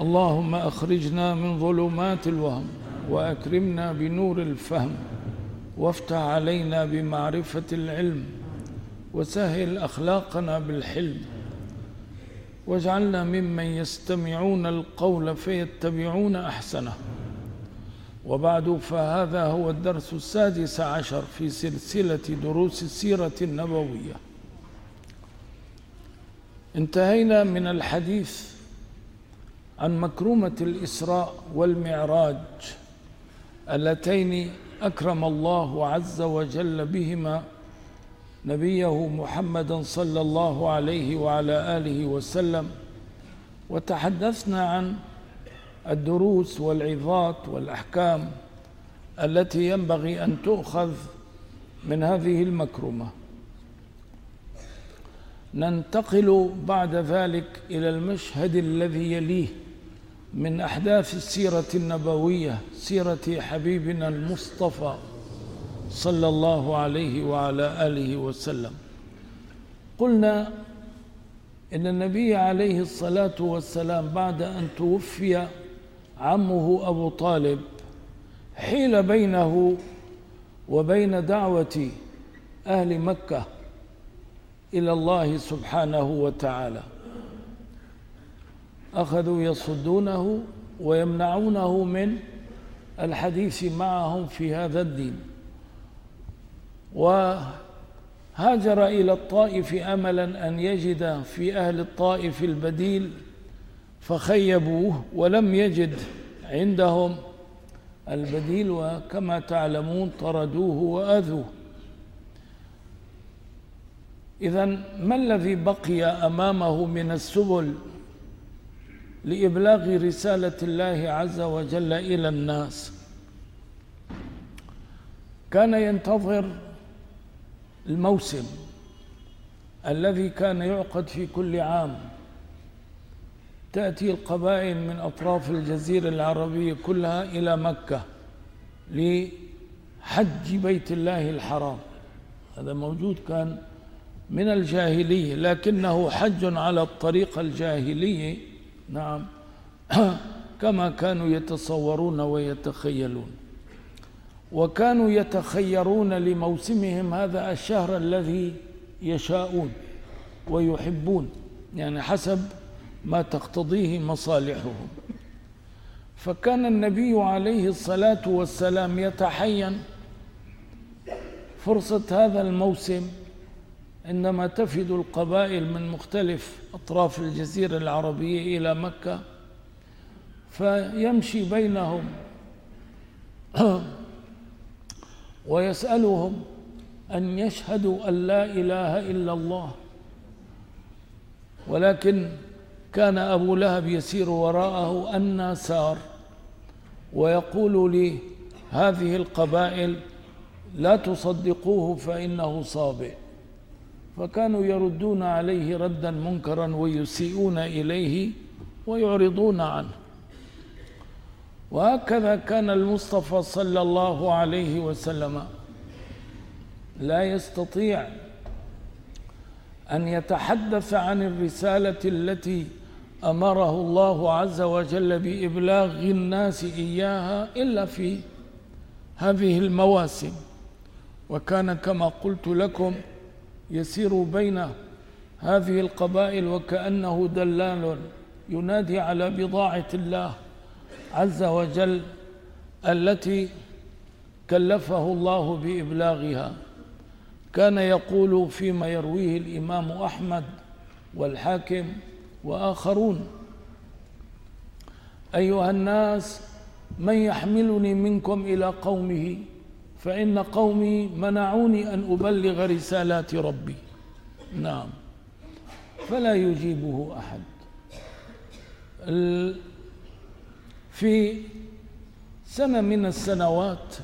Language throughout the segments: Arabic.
اللهم أخرجنا من ظلمات الوهم وأكرمنا بنور الفهم وافتح علينا بمعرفة العلم وسهل أخلاقنا بالحلم واجعلنا ممن يستمعون القول فيتبعون أحسنه. وبعد فهذا هو الدرس السادس عشر في سلسلة دروس السيرة النبوية. انتهينا من الحديث عن مكرمة الإسراء والمعراج اللتين أكرم الله عز وجل بهما نبيه محمدا صلى الله عليه وعلى آله وسلم. وتحدثنا عن الدروس والعظات والأحكام التي ينبغي أن تؤخذ من هذه المكرمة. ننتقل بعد ذلك إلى المشهد الذي يليه من أحداث السيرة النبوية سيرة حبيبنا المصطفى صلى الله عليه وعلى آله وسلم. قلنا إن النبي عليه الصلاة والسلام بعد أن توفي عمه أبو طالب حيل بينه وبين دعوة أهل مكة إلى الله سبحانه وتعالى. أخذوا يصدونه ويمنعونه من الحديث معهم في هذا الدين. وهاجر إلى الطائف أملا أن يجد في أهل الطائف البديل فخيبوه ولم يجد عندهم البديل وكما تعلمون طردوه وأذوه. إذا ما الذي بقي أمامه من السبل؟ لإبلاغ رسالة الله عز وجل إلى الناس. كان ينتظر الموسم الذي كان يعقد في كل عام. تأتي القبائل من أطراف الجزيرة العربية كلها إلى مكة لحج بيت الله الحرام. هذا موجود كان من الجاهلية لكنه حج على الطريقة الجاهلية نعم. كما كانوا يتصورون ويتخيلون. وكانوا يتخيرون لموسمهم هذا الشهر الذي يشاءون ويحبون يعني حسب ما تقتضيه مصالحهم. فكان النبي عليه الصلاة والسلام يتحين فرصة هذا الموسم عندما تفد القبائل من مختلف أطراف الجزيرة العربية إلى مكة فيمشي بينهم ويسألهم أن يشهدوا أن لا إله إلا الله. ولكن كان أبو لهب يسير وراءه أن سار ويقول لي هذه القبائل لا تصدقوه فإنه صابئ. فكانوا يردون عليه ردا منكرا ويسيئون إليه ويعرضون عنه. وهكذا كان المصطفى صلى الله عليه وسلم لا يستطيع أن يتحدث عن الرسالة التي أمره الله عز وجل بإبلاغ الناس إياها إلا في هذه المواسم. وكان كما قلت لكم يسير بين هذه القبائل وكأنه دلال ينادي على بضاعة الله عز وجل التي كلفه الله بإبلاغها. كان يقول فيما يرويه الإمام أحمد والحاكم وآخرون أيها الناس من يحملني منكم إلى قومه فإن قومي منعوني أن أبلغ رسالات ربي. نعم. فلا يجيبه أحد. في سنة من السنوات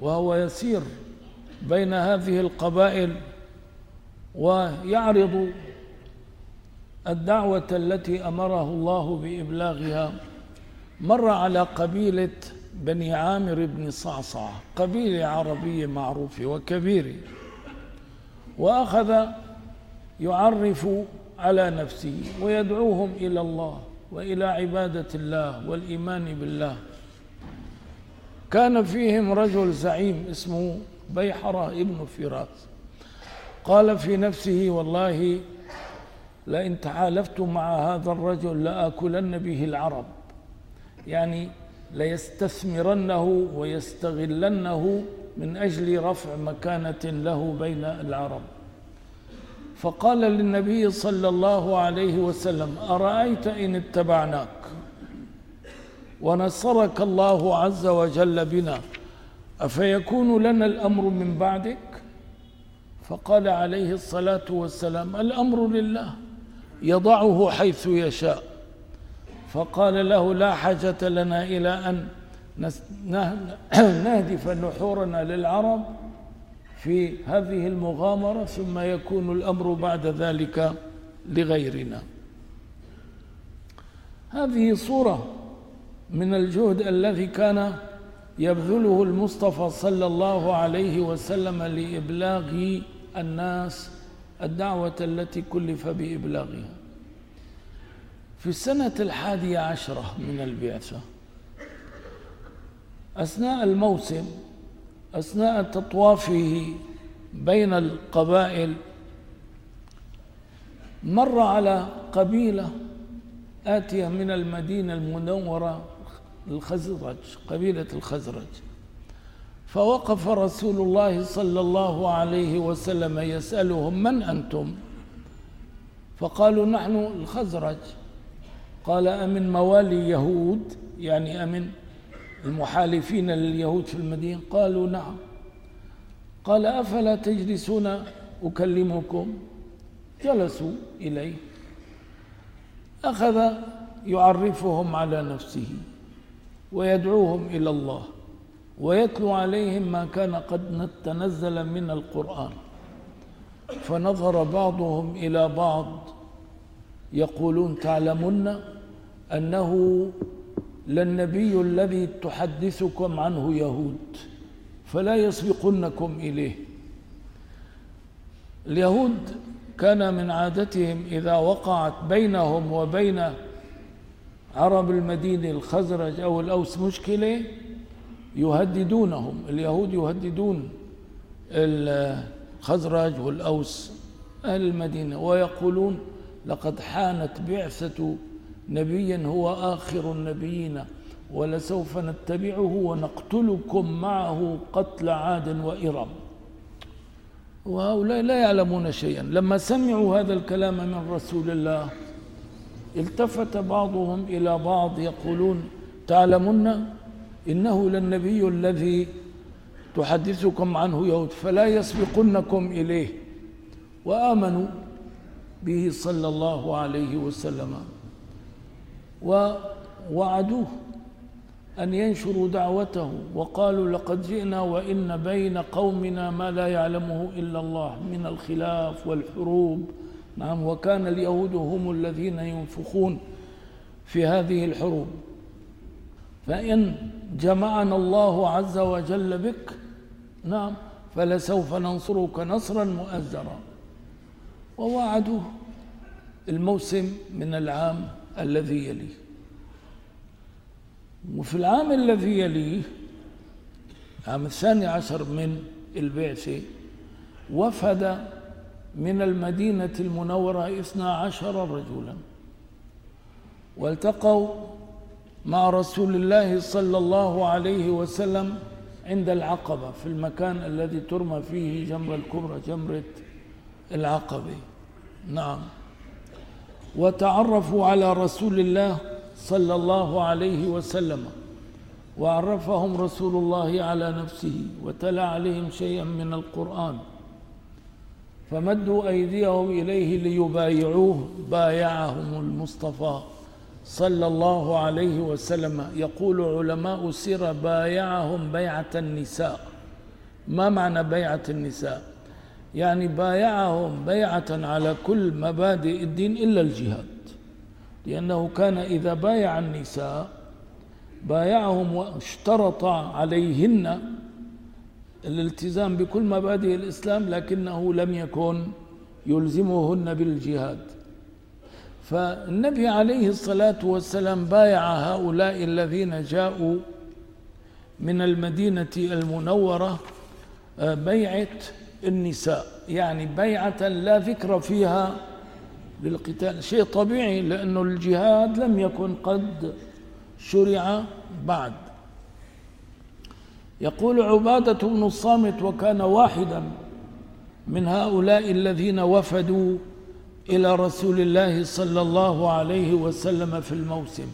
وهو يسير بين هذه القبائل ويعرض الدعوة التي أمره الله بإبلاغها مر على قبيلة بني عامر بن صعصع قبيلة عربية معروفة وكبيرة. وأخذ يعرف على نفسه ويدعوهم إلى الله وإلى عبادة الله والإيمان بالله. كان فيهم رجل زعيم اسمه بيحرة ابن فراس. قال في نفسه والله لئن تحالفت مع هذا الرجل لآكلن به العرب. يعني ليستثمرنه ويستغلنه من أجل رفع مكانة له بين العرب. فقال للنبي صلى الله عليه وسلم أرأيت إن اتبعناك؟ ونصرك الله عز وجل بنا أفيكون لنا الأمر من بعدك؟ فقال عليه الصلاة والسلام الأمر لله يضعه حيث يشاء. فقال له لا حاجة لنا إلى أن نهدف نحورنا للعرب في هذه المغامرة ثم يكون الأمر بعد ذلك لغيرنا. هذه صورة من الجهد الذي كان يبذله المصطفى صلى الله عليه وسلم لإبلاغ الناس الدعوة التي كلف بإبلاغها. في السنة الحادية عشرة من البعثة أثناء الموسم أثناء تطوافه بين القبائل مر على قبيلة آتية من المدينة المنورة الخزرج قبيلة الخزرج. فوقف رسول الله صلى الله عليه وسلم يسألهم من أنتم؟ فقالوا نحن الخزرج. قال أمن موالي يهود يعني أمن المحالفين لليهود في المدينة؟ قالوا نعم. قال أفلا تجلسون أكلمكم؟ جلسوا إليه. أخذ يعرفهم على نفسه ويدعوهم إلى الله ويتلو عليهم ما كان قد تنزل من القرآن. فنظر بعضهم إلى بعض يقولون تعلمون أنه للنبي الذي تحدثكم عنه يهود فلا يسبقنكم إليه. اليهود كان من عادتهم إذا وقعت بينهم وبين عرب المدينة الخزرج أو الأوس مشكلة يهددونهم. اليهود يهددون الخزرج والأوس أهل المدينة ويقولون لقد حانت بعثة نبي هو آخر النبيين ولسوف نتبعه ونقتلكم معه قتل عاد وإرم. وهؤلاء لا يعلمون شيئا. لما سمعوا هذا الكلام من رسول الله التفت بعضهم إلى بعض يقولون تعلمون إنه للنبي الذي تحدثكم عنه يهود فلا يسبقنكم إليه. وآمنوا. به صلى الله عليه وسلم. ووعدوه أن ينشروا دعوته وقالوا لقد جئنا وإن بين قومنا ما لا يعلمه إلا الله من الخلاف والحروب. نعم وكان اليهود هم الذين ينفخون في هذه الحروب. فإن جمعنا الله عز وجل بك نعم فلسوف ننصرك نصرا مؤزرا. ووعدوه الموسم من العام الذي يليه. وفي العام الذي يليه العام الثاني عشر من البعثة وفد من المدينة المنورة اثنا عشر رجلا. والتقوا مع رسول الله صلى الله عليه وسلم عند العقبة في المكان الذي ترمى فيه جمرة الكبرى جمرة العقبة. نعم. وتعرفوا على رسول الله صلى الله عليه وسلم. وعرفهم رسول الله على نفسه وتلا عليهم شيئا من القرآن. فمدوا أيديهم إليه ليبايعوه. بايعهم المصطفى صلى الله عليه وسلم. يقول علماء السيرة بايعهم بيعة النساء. ما معنى بيعة النساء؟ يعني بايعهم بيعة على كل مبادئ الدين إلا الجهاد. لأنه كان إذا بايع النساء بايعهم واشترط عليهن الالتزام بكل مبادئ الإسلام لكنه لم يكن يلزمهن بالجهاد. فالنبي عليه الصلاة والسلام بايع هؤلاء الذين جاءوا من المدينة المنورة آه، بيعة النساء. يعني بيعة لا ذكر فيها للقتال شيء طبيعي لأنه الجهاد لم يكن قد شرع بعد. يقول عبادة بن الصامت وكان واحدا من هؤلاء الذين وفدوا إلى رسول الله صلى الله عليه وسلم في الموسم.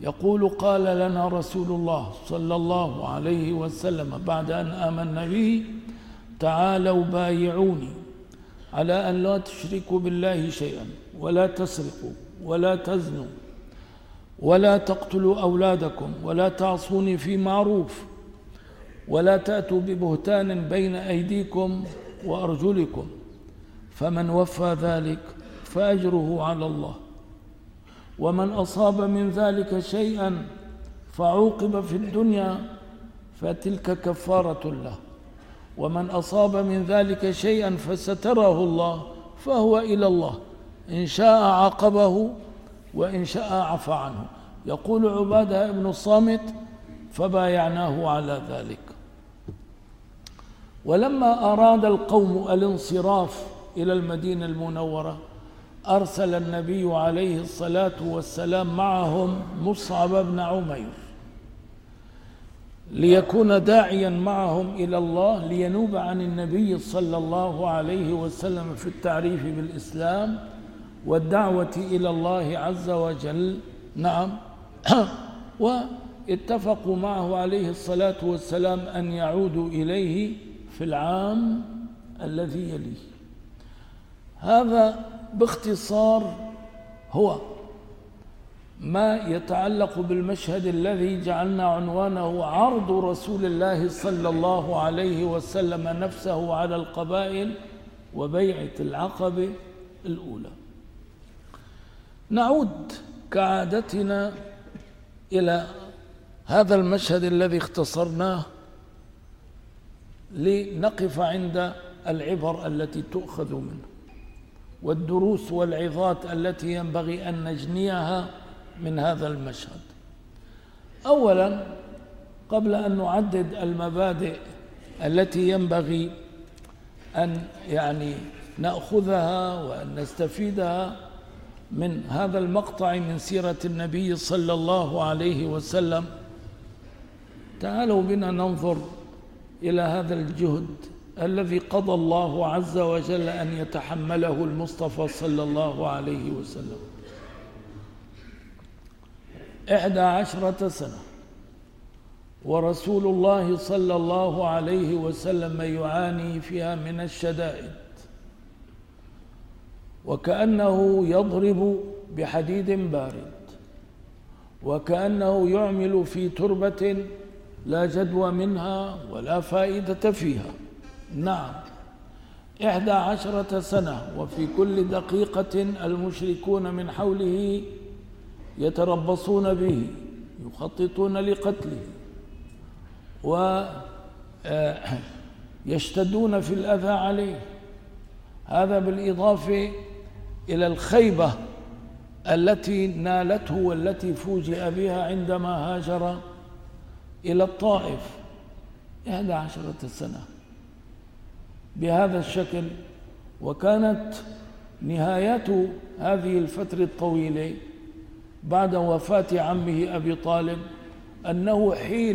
يقول قال لنا رسول الله صلى الله عليه وسلم بعد أن آمنا به تعالوا بايعوني. على أن لا تشركوا بالله شيئا ولا تسرقوا ولا تزنوا ولا تقتلوا أولادكم ولا تعصوني في معروف ولا تأتوا ببهتان بين أيديكم وأرجلكم. فمن وفى ذلك فأجره على الله. ومن أصاب من ذلك شيئا فعوقب في الدنيا فتلك كفارة له. ومن أصاب من ذلك شيئا فستره الله فهو إلى الله. إن شاء عاقبه وإن شاء عفى عنه. يقول عبادة بن الصامت فبايعناه على ذلك. ولما أراد القوم الانصراف إلى المدينة المنورة أرسل النبي عليه الصلاة والسلام معهم مصعب بن عمير. ليكون داعيا معهم إلى الله لينوب عن النبي صلى الله عليه وسلم في التعريف بالإسلام والدعوة إلى الله عز وجل. نعم. واتفقوا معه عليه الصلاة والسلام أن يعودوا إليه في العام الذي يليه. هذا باختصار هو ما يتعلق بالمشهد الذي جعلنا عنوانه عرض رسول الله صلى الله عليه وسلم نفسه على القبائل وبيعة العقبة الأولى. نعود كعادتنا إلى هذا المشهد الذي اختصرناه لنقف عند العبر التي تؤخذ منه والدروس والعظات التي ينبغي أن نجنيها من هذا المشهد. أولا قبل أن نعدد المبادئ التي ينبغي أن يعني نأخذها وأن نستفيدها من هذا المقطع من سيرة النبي صلى الله عليه وسلم تعالوا بنا ننظر إلى هذا الجهد الذي قضى الله عز وجل أن يتحمله المصطفى صلى الله عليه وسلم. إحدى عشرة سنة ورسول الله صلى الله عليه وسلم يعاني فيها من الشدائد وكأنه يضرب بحديد بارد وكأنه يعمل في تربة لا جدوى منها ولا فائدة فيها. نعم إحدى عشرة سنة وفي كل دقيقة المشركون من حوله يتربصون به يخططون لقتله ويشتدون آه، في الأذى عليه. هذا بالإضافة إلى الخيبة التي نالته والتي فوجئ بها عندما هاجر إلى الطائف إحدى عشرة سنة. بهذا الشكل وكانت نهاية هذه الفترة الطويلة بعد وفاة عمه أبي طالب أنه حيل